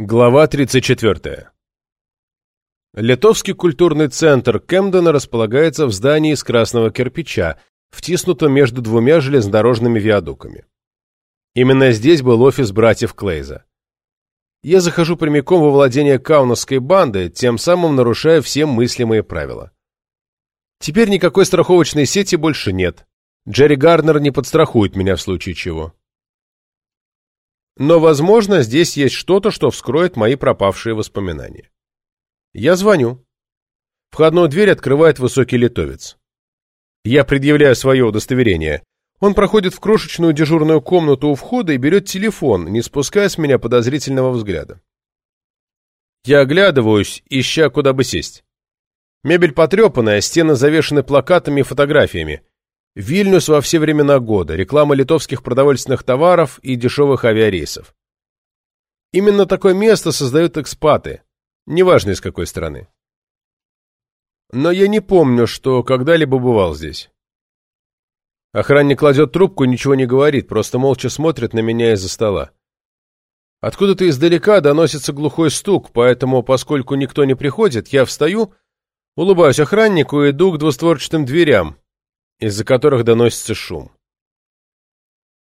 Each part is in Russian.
Глава 34. Литовский культурный центр Кемдена располагается в здании из красного кирпича, втиснутом между двумя железнодорожными виадуками. Именно здесь был офис братьев Клейза. Я захожу прямиком во владение каунасской банды, тем самым нарушая все мыслимые правила. Теперь никакой страховочной сети больше нет. Джерри Гарнер не подстрахует меня в случае чего. Но, возможно, здесь есть что-то, что вскроет мои пропавшие воспоминания. Я звоню. Входную дверь открывает высокий литовец. Я предъявляю свое удостоверение. Он проходит в крошечную дежурную комнату у входа и берет телефон, не спуская с меня подозрительного взгляда. Я оглядываюсь, ища, куда бы сесть. Мебель потрепанная, стены завешаны плакатами и фотографиями. Вильнюс во все времена года, реклама литовских продовольственных товаров и дешевых авиарейсов. Именно такое место создают экспаты, неважно из какой страны. Но я не помню, что когда-либо бывал здесь. Охранник кладет трубку ничего не говорит, просто молча смотрит на меня из-за стола. Откуда-то издалека доносится глухой стук, поэтому, поскольку никто не приходит, я встаю, улыбаюсь охраннику и иду к двустворчатым дверям, из-за которых доносится шум.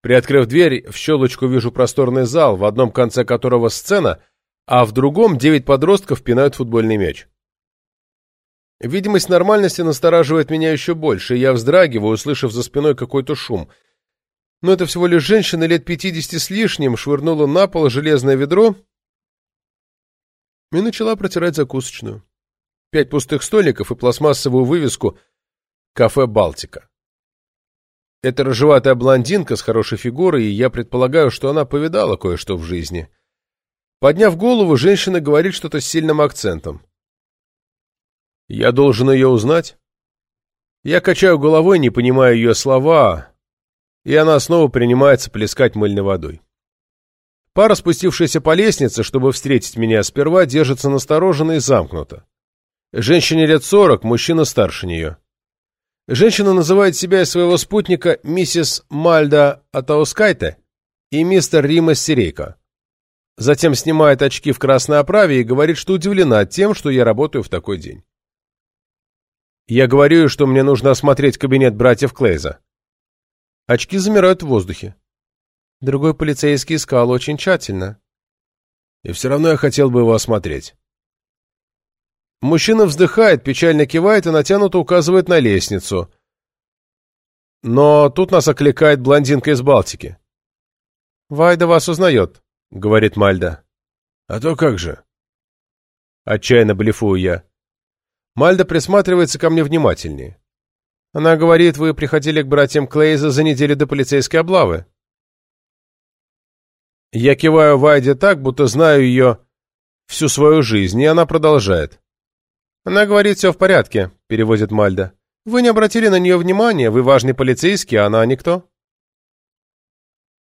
Приоткрыв дверь, в щелочку вижу просторный зал, в одном конце которого сцена, а в другом девять подростков пинают футбольный мяч. Видимость нормальности настораживает меня еще больше, и я вздрагиваю, услышав за спиной какой-то шум. Но это всего лишь женщина лет пятидесяти с лишним швырнула на пол железное ведро и начала протирать закусочную. Пять пустых столиков и пластмассовую вывеску Кафе «Балтика». Это рыжеватая блондинка с хорошей фигурой, и я предполагаю, что она повидала кое-что в жизни. Подняв голову, женщина говорит что-то с сильным акцентом. Я должен ее узнать? Я качаю головой, не понимая ее слова, и она снова принимается плескать мыльной водой. Пара, спустившаяся по лестнице, чтобы встретить меня сперва, держится настороженно и замкнуто. Женщине лет сорок, мужчина старше нее. Женщина называет себя и своего спутника миссис Мальда Атаускайте и мистер Римас Сирейко. Затем снимает очки в красной оправе и говорит, что удивлена тем, что я работаю в такой день. Я говорю, что мне нужно осмотреть кабинет братьев Клейза. Очки замирают в воздухе. Другой полицейский искал очень тщательно. И все равно я хотел бы его осмотреть. Мужчина вздыхает, печально кивает и натянуто указывает на лестницу. Но тут нас окликает блондинка из Балтики. «Вайда вас узнает», — говорит Мальда. «А то как же?» Отчаянно блефую я. Мальда присматривается ко мне внимательнее. Она говорит, вы приходили к братьям Клейза за неделю до полицейской облавы. Я киваю Вайде так, будто знаю ее всю свою жизнь, и она продолжает. «Она говорит, все в порядке», — переводит Мальда. «Вы не обратили на нее внимания, вы важный полицейский, а она никто».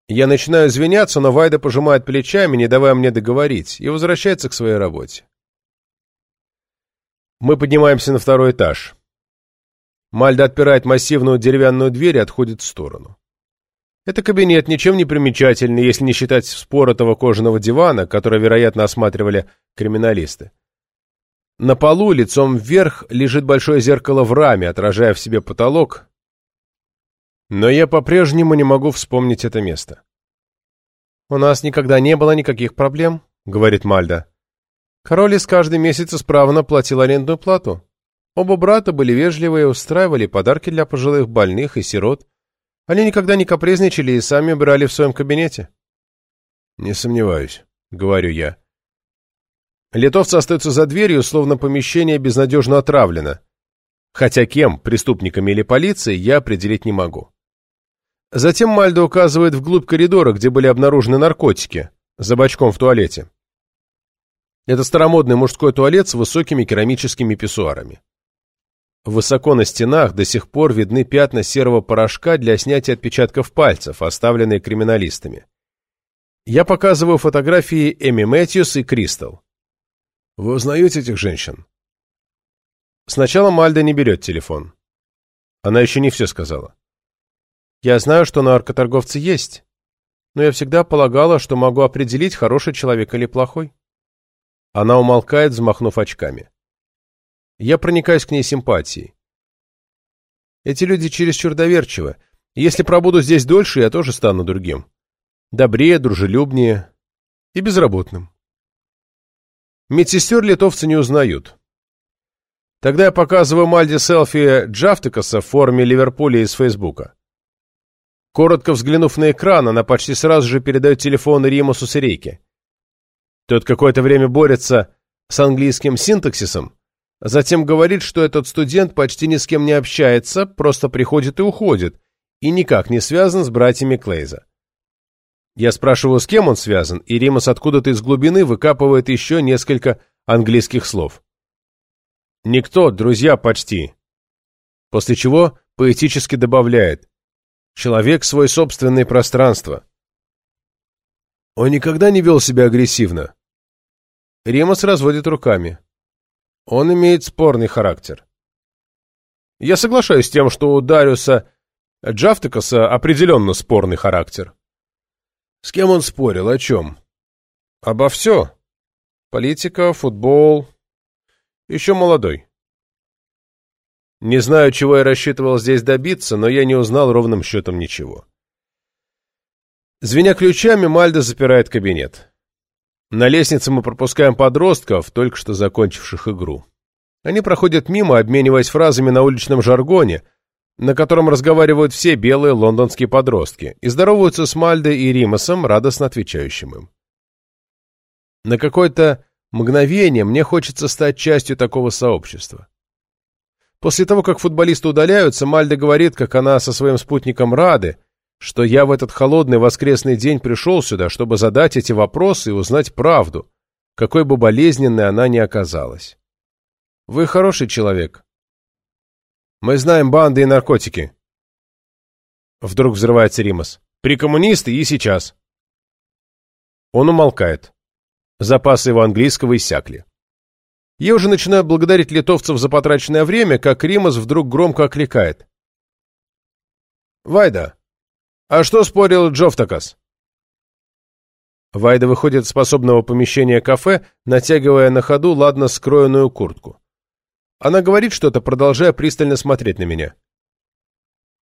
Я начинаю извиняться, но Вайда пожимает плечами, не давая мне договорить, и возвращается к своей работе. Мы поднимаемся на второй этаж. Мальда отпирает массивную деревянную дверь и отходит в сторону. Это кабинет ничем не примечательный, если не считать споротого кожаного дивана, который, вероятно, осматривали криминалисты. На полу, лицом вверх, лежит большое зеркало в раме, отражая в себе потолок. Но я по-прежнему не могу вспомнить это место. «У нас никогда не было никаких проблем», — говорит Мальда. Королис каждый месяц исправно платил арендную плату. Оба брата были вежливые, устраивали подарки для пожилых больных и сирот. Они никогда не капризничали и сами убирали в своем кабинете. «Не сомневаюсь», — говорю я. Литовцы остаются за дверью, словно помещение безнадежно отравлено. Хотя кем, преступниками или полицией, я определить не могу. Затем Мальдо указывает вглубь коридора, где были обнаружены наркотики, за бачком в туалете. Это старомодный мужской туалет с высокими керамическими писсуарами. Высоко на стенах до сих пор видны пятна серого порошка для снятия отпечатков пальцев, оставленные криминалистами. Я показываю фотографии Эми Мэтьюс и Кристал. Вы узнаете этих женщин? Сначала Мальда не берет телефон. Она еще не все сказала. Я знаю, что наркоторговцы есть, но я всегда полагала, что могу определить, хороший человек или плохой. Она умолкает, взмахнув очками. Я проникаюсь к ней симпатией. Эти люди чересчур доверчивы. Если пробуду здесь дольше, я тоже стану другим. Добрее, дружелюбнее и безработным. Медсестер литовцы не узнают. Тогда я показываю Мальде селфи Джафтикаса в форме Ливерпуля из Фейсбука. Коротко взглянув на экран, она почти сразу же передает телефон Римусу Сирейке. Тот какое-то время борется с английским синтаксисом, затем говорит, что этот студент почти ни с кем не общается, просто приходит и уходит, и никак не связан с братьями Клейза. Я спрашиваю, с кем он связан, и Римус откуда-то из глубины выкапывает еще несколько английских слов. «Никто, друзья, почти». После чего поэтически добавляет Человек — свой собственное пространство. Он никогда не вел себя агрессивно. Ремос разводит руками. Он имеет спорный характер. Я соглашаюсь с тем, что у Дариуса Джафтекаса определенно спорный характер. С кем он спорил? О чем? Обо все. Политика, футбол. Еще молодой. Не знаю, чего я рассчитывал здесь добиться, но я не узнал ровным счетом ничего. Звеня ключами, Мальда запирает кабинет. На лестнице мы пропускаем подростков, только что закончивших игру. Они проходят мимо, обмениваясь фразами на уличном жаргоне, на котором разговаривают все белые лондонские подростки, и здороваются с Мальдой и Римасом, радостно отвечающим им. На какое-то мгновение мне хочется стать частью такого сообщества. После того, как футболисты удаляются, Мальда говорит, как она со своим спутником рады, что я в этот холодный воскресный день пришел сюда, чтобы задать эти вопросы и узнать правду, какой бы болезненной она ни оказалась. Вы хороший человек. Мы знаем банды и наркотики. Вдруг взрывается Римас. При коммунисты и сейчас. Он умолкает. Запасы его английского иссякли. Я уже начинаю благодарить литовцев за потраченное время, как Римас вдруг громко окликает. «Вайда, а что спорил Джофтакас?» Вайда выходит из способного помещения кафе, натягивая на ходу ладно скроенную куртку. Она говорит что-то, продолжая пристально смотреть на меня.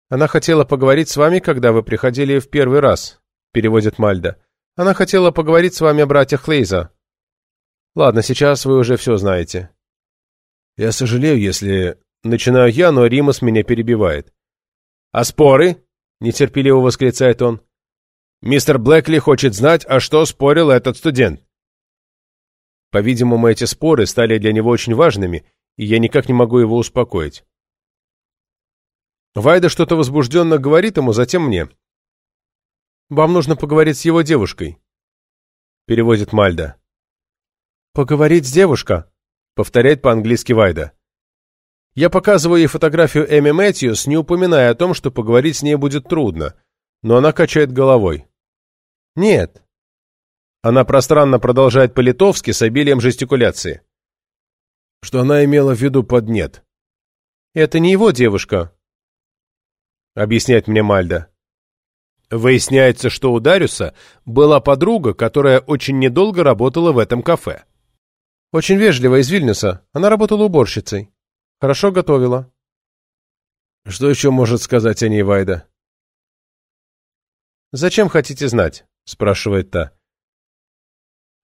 «Она хотела поговорить с вами, когда вы приходили в первый раз», — переводит Мальда. «Она хотела поговорить с вами о братьях Лейза, Ладно, сейчас вы уже все знаете. Я сожалею, если... Начинаю я, но Римас меня перебивает. «А споры?» — нетерпеливо восклицает он. «Мистер Блэкли хочет знать, а что спорил этот студент?» По-видимому, эти споры стали для него очень важными, и я никак не могу его успокоить. Вайда что-то возбужденно говорит ему, затем мне. «Вам нужно поговорить с его девушкой», — переводит Мальда. «Поговорить с девушка», — повторяет по-английски Вайда. Я показываю ей фотографию Эми Мэтьюс, не упоминая о том, что поговорить с ней будет трудно, но она качает головой. «Нет». Она пространно продолжает по-литовски с обилием жестикуляции. Что она имела в виду под «нет». «Это не его девушка», — объясняет мне Мальда. Выясняется, что у Дарюса была подруга, которая очень недолго работала в этом кафе. Очень вежливая из Вильнюса. Она работала уборщицей. Хорошо готовила. Что еще может сказать о ней Вайда? «Зачем хотите знать?» — спрашивает та.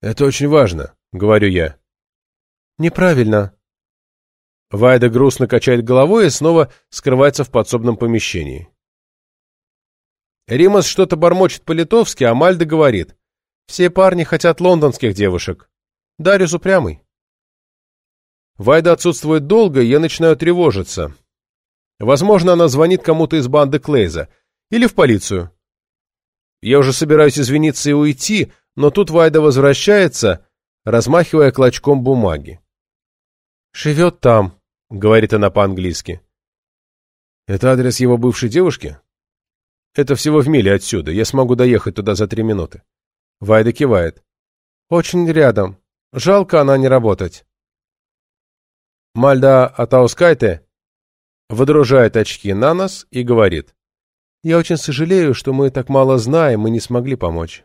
«Это очень важно», — говорю я. «Неправильно». Вайда грустно качает головой и снова скрывается в подсобном помещении. Римас что-то бормочет по-литовски, а Мальда говорит. «Все парни хотят лондонских девушек. Дариус упрямый. Вайда отсутствует долго, и я начинаю тревожиться. Возможно, она звонит кому-то из банды Клейза. Или в полицию. Я уже собираюсь извиниться и уйти, но тут Вайда возвращается, размахивая клочком бумаги. «Живет там», — говорит она по-английски. «Это адрес его бывшей девушки?» «Это всего в миле отсюда. Я смогу доехать туда за три минуты». Вайда кивает. «Очень рядом. Жалко она не работать. Мальда Атаускайте выдружает очки на нос и говорит. «Я очень сожалею, что мы так мало знаем и не смогли помочь.